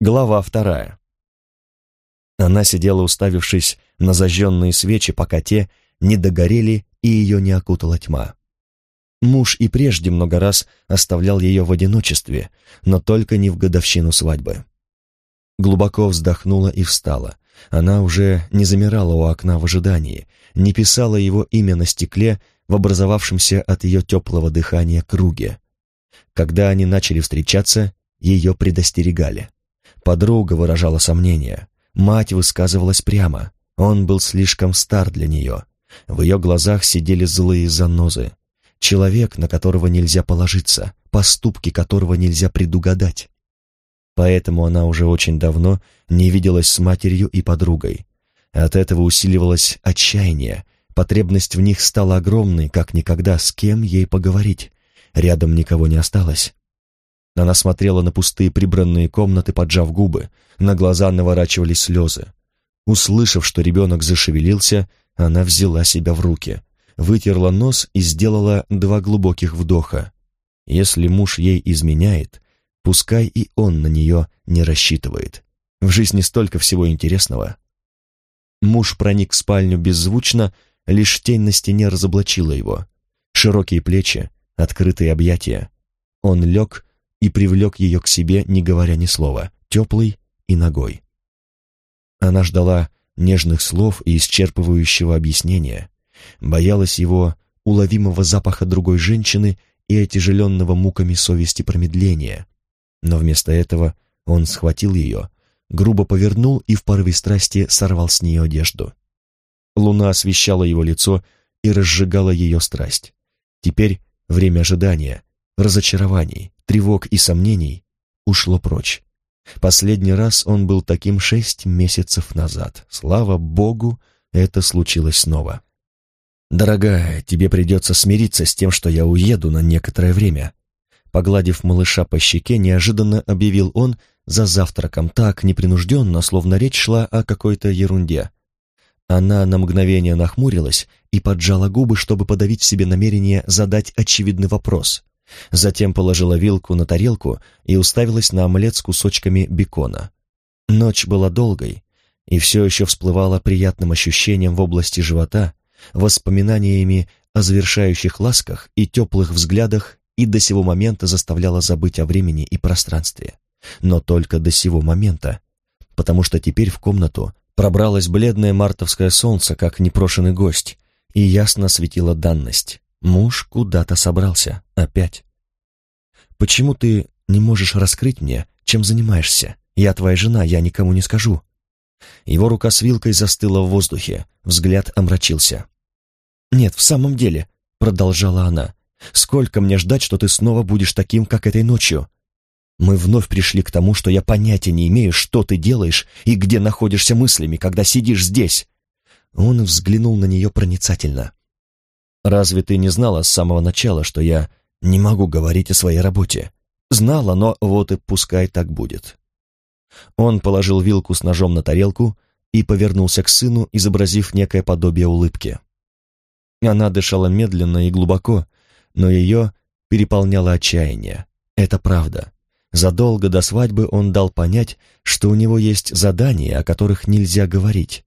Глава вторая. Она сидела, уставившись на зажженные свечи, пока те не догорели и ее не окутала тьма. Муж и прежде много раз оставлял ее в одиночестве, но только не в годовщину свадьбы. Глубоко вздохнула и встала. Она уже не замирала у окна в ожидании, не писала его имя на стекле в образовавшемся от ее теплого дыхания круге. Когда они начали встречаться, ее предостерегали. Подруга выражала сомнения. Мать высказывалась прямо. Он был слишком стар для нее. В ее глазах сидели злые занозы. Человек, на которого нельзя положиться, поступки которого нельзя предугадать. Поэтому она уже очень давно не виделась с матерью и подругой. От этого усиливалось отчаяние, потребность в них стала огромной, как никогда, с кем ей поговорить. Рядом никого не осталось. Она смотрела на пустые прибранные комнаты, поджав губы, на глаза наворачивались слезы. Услышав, что ребенок зашевелился, она взяла себя в руки, вытерла нос и сделала два глубоких вдоха. Если муж ей изменяет, пускай и он на нее не рассчитывает. В жизни столько всего интересного. Муж проник в спальню беззвучно, лишь тень на стене разоблачила его. Широкие плечи, открытые объятия. Он лег и привлек ее к себе, не говоря ни слова, теплый и ногой. Она ждала нежных слов и исчерпывающего объяснения, боялась его уловимого запаха другой женщины и отяжеленного муками совести промедления. Но вместо этого он схватил ее, грубо повернул и в порыве страсти сорвал с нее одежду. Луна освещала его лицо и разжигала ее страсть. Теперь время ожидания, разочарований, тревог и сомнений ушло прочь. Последний раз он был таким шесть месяцев назад. Слава Богу, это случилось снова. «Дорогая, тебе придется смириться с тем, что я уеду на некоторое время». Погладив малыша по щеке, неожиданно объявил он за завтраком так непринужденно, словно речь шла о какой-то ерунде. Она на мгновение нахмурилась и поджала губы, чтобы подавить в себе намерение задать очевидный вопрос. Затем положила вилку на тарелку и уставилась на омлет с кусочками бекона. Ночь была долгой, и все еще всплывала приятным ощущением в области живота, воспоминаниями о завершающих ласках и теплых взглядах и до сего момента заставляла забыть о времени и пространстве. Но только до сего момента, потому что теперь в комнату пробралось бледное мартовское солнце, как непрошенный гость, и ясно светила данность. Муж куда-то собрался. Опять. «Почему ты не можешь раскрыть мне, чем занимаешься? Я твоя жена, я никому не скажу». Его рука с вилкой застыла в воздухе, взгляд омрачился. «Нет, в самом деле», — продолжала она, — «сколько мне ждать, что ты снова будешь таким, как этой ночью? Мы вновь пришли к тому, что я понятия не имею, что ты делаешь и где находишься мыслями, когда сидишь здесь». Он взглянул на нее проницательно. Разве ты не знала с самого начала, что я не могу говорить о своей работе? Знала, но вот и пускай так будет. Он положил вилку с ножом на тарелку и повернулся к сыну, изобразив некое подобие улыбки. Она дышала медленно и глубоко, но ее переполняло отчаяние. Это правда. Задолго до свадьбы он дал понять, что у него есть задания, о которых нельзя говорить.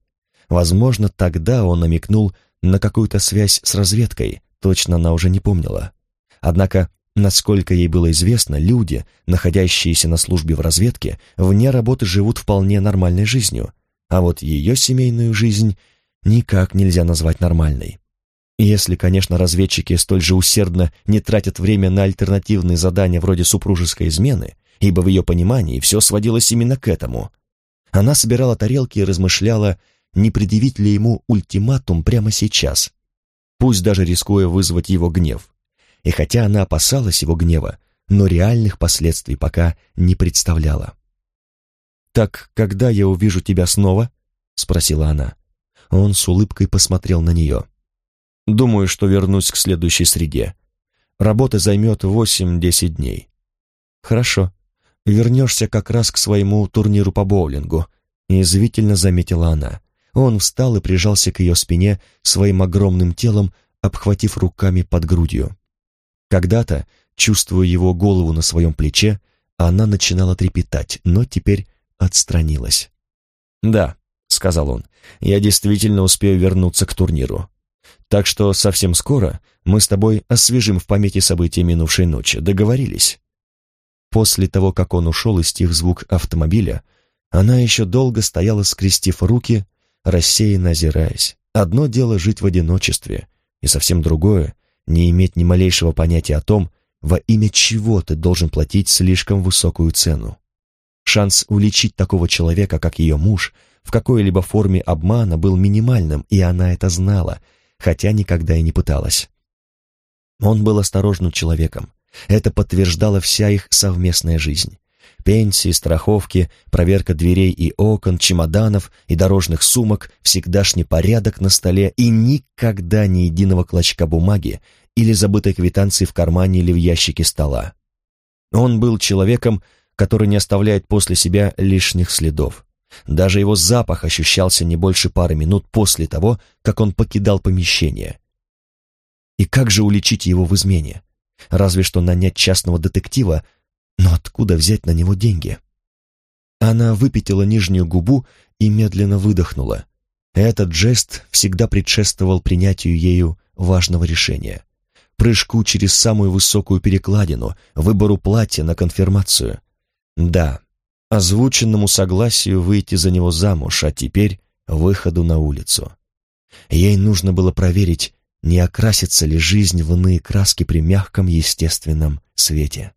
Возможно, тогда он намекнул на какую-то связь с разведкой, точно она уже не помнила. Однако, насколько ей было известно, люди, находящиеся на службе в разведке, вне работы живут вполне нормальной жизнью, а вот ее семейную жизнь никак нельзя назвать нормальной. Если, конечно, разведчики столь же усердно не тратят время на альтернативные задания вроде супружеской измены, ибо в ее понимании все сводилось именно к этому. Она собирала тарелки и размышляла, не предъявить ли ему ультиматум прямо сейчас, пусть даже рискуя вызвать его гнев. И хотя она опасалась его гнева, но реальных последствий пока не представляла. «Так когда я увижу тебя снова?» — спросила она. Он с улыбкой посмотрел на нее. «Думаю, что вернусь к следующей среде. Работа займет восемь-десять дней». «Хорошо. Вернешься как раз к своему турниру по боулингу», — язвительно заметила она. Он встал и прижался к ее спине своим огромным телом, обхватив руками под грудью. Когда-то, чувствуя его голову на своем плече, она начинала трепетать, но теперь отстранилась. «Да», — сказал он, — «я действительно успею вернуться к турниру. Так что совсем скоро мы с тобой освежим в памяти события минувшей ночи. Договорились?» После того, как он ушел и стих звук автомобиля, она еще долго стояла, скрестив руки, рассеянно озираясь. Одно дело жить в одиночестве, и совсем другое — не иметь ни малейшего понятия о том, во имя чего ты должен платить слишком высокую цену. Шанс уличить такого человека, как ее муж, в какой-либо форме обмана был минимальным, и она это знала, хотя никогда и не пыталась. Он был осторожным человеком. Это подтверждала вся их совместная жизнь. Пенсии, страховки, проверка дверей и окон, чемоданов и дорожных сумок, всегдашний порядок на столе и никогда ни единого клочка бумаги или забытой квитанции в кармане или в ящике стола. Он был человеком, который не оставляет после себя лишних следов. Даже его запах ощущался не больше пары минут после того, как он покидал помещение. И как же уличить его в измене? Разве что нанять частного детектива, но откуда взять на него деньги? Она выпятила нижнюю губу и медленно выдохнула. Этот жест всегда предшествовал принятию ею важного решения. Прыжку через самую высокую перекладину, выбору платья на конфирмацию. Да, озвученному согласию выйти за него замуж, а теперь выходу на улицу. Ей нужно было проверить, не окрасится ли жизнь в иные краски при мягком естественном свете.